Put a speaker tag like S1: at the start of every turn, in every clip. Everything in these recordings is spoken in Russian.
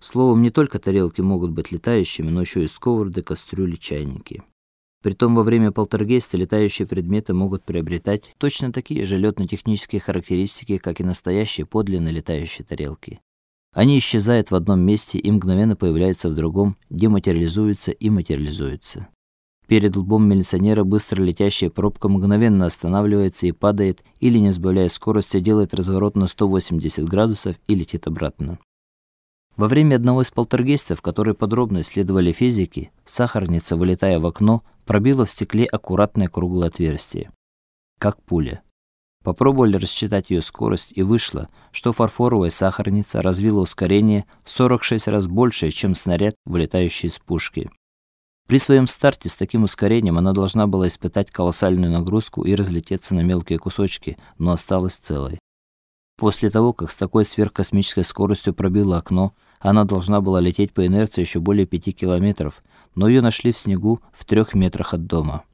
S1: Словом, не только тарелки могут быть летающими, но еще и сковороды, кастрюли, чайники. Притом во время полтергейста летающие предметы могут приобретать точно такие же летно-технические характеристики, как и настоящие подлинные летающие тарелки. Они исчезают в одном месте и мгновенно появляются в другом, дематериализуются и материализуются. Перед лбом милиционера быстро летящая пробка мгновенно останавливается и падает, или не сбавляя скорости, делает разворот на 180 градусов и летит обратно. Во время одного из полтергейстов, которые подробно исследовали физики, сахарница, вылетая в окно, пробила в стекле аккуратное круглое отверстие, как пуля. Попробовали рассчитать ее скорость, и вышло, что фарфоровая сахарница развила ускорение в 46 раз больше, чем снаряд, вылетающий из пушки. При своем старте с таким ускорением она должна была испытать колоссальную нагрузку и разлететься на мелкие кусочки, но осталась целой. После того, как с такой сверхкосмической скоростью пробила окно, она должна была лететь по инерции еще более пяти километров, но ее нашли в снегу в трех метрах от дома.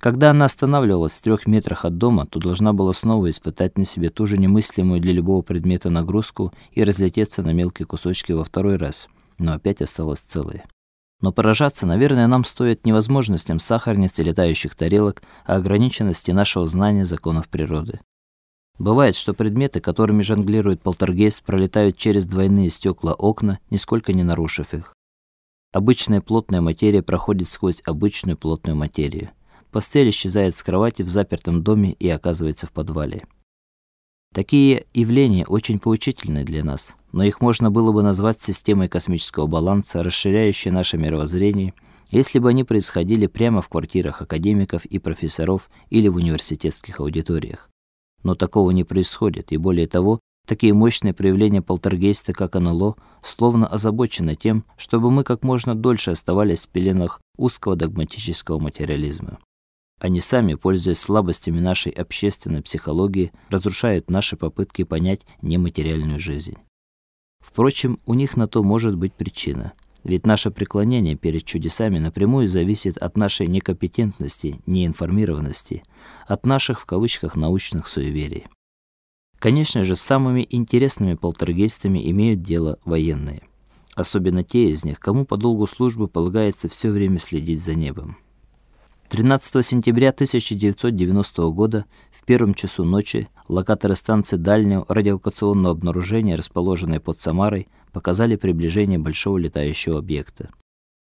S1: Когда она останавливалась в трех метрах от дома, то должна была снова испытать на себе ту же немыслимую для любого предмета нагрузку и разлететься на мелкие кусочки во второй раз, но опять осталась целой. Но поражаться, наверное, нам стоит не возможностям сахарниц и летающих тарелок, а ограниченности нашего знания законов природы. Бывает, что предметы, которыми жонглирует полтергейст, пролетают через двойные стекла окна, нисколько не нарушив их. Обычная плотная материя проходит сквозь обычную плотную материю. Постель исчезает с кровати в запертом доме и оказывается в подвале. Такие явления очень поучительны для нас, но их можно было бы назвать системой космического баланса, расширяющей наше мировоззрение, если бы они происходили прямо в квартирах академиков и профессоров или в университетских аудиториях. Но такого не происходит, и более того, такие мощные проявления полтергейста, как НЛО, словно озабочены тем, чтобы мы как можно дольше оставались в пеленах узкого догматического материализма. Они сами, пользуясь слабостями нашей общественной психологии, разрушают наши попытки понять нематериальную жизнь. Впрочем, у них на то может быть причина. Ведь наше преклонение перед чудесами напрямую зависит от нашей некомпетентности, неинформированности, от наших в кавычках научных суеверий. Конечно же, самыми интересными полтергейстами имеют дело военные, особенно те из них, кому по долгу службы полагается все время следить за небом. 13 сентября 1990 года в первом часу ночи локаторы станции дальнего радиолокационного обнаружения, расположенные под Самарой, показали приближение большого летающего объекта.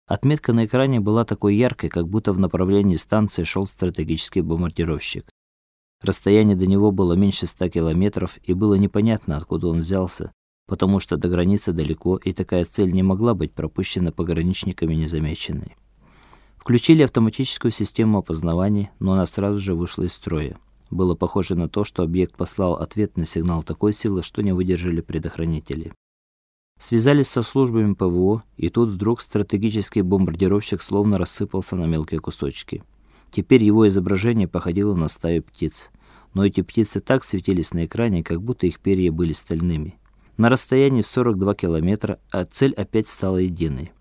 S1: Отметка на экране была такой яркой, как будто в направлении станции шел стратегический бомбардировщик. Расстояние до него было меньше 100 километров, и было непонятно, откуда он взялся, потому что до границы далеко, и такая цель не могла быть пропущена пограничниками незамеченной. Включили автоматическую систему опознавания, но она сразу же вышла из строя. Было похоже на то, что объект послал ответный сигнал такой силы, что не выдержали предохранители. Связались со службами ПВО, и тут вдруг стратегический бомбардировщик словно рассыпался на мелкие кусочки. Теперь его изображение походило на стаю птиц, но эти птицы так светились на экране, как будто их перья были стальными. На расстоянии в 42 километра, а цель опять стала единой.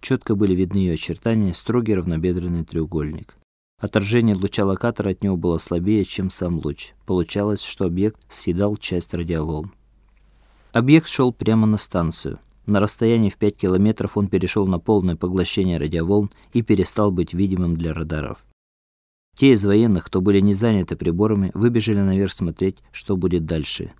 S1: Четко были видны ее очертания, строгий равнобедренный треугольник. Отражение луча локатора от него было слабее, чем сам луч. Получалось, что объект съедал часть радиоволн. Объект шел прямо на станцию. На расстоянии в 5 километров он перешел на полное поглощение радиоволн и перестал быть видимым для радаров. Те из военных, кто были не заняты приборами, выбежали наверх смотреть, что будет дальше.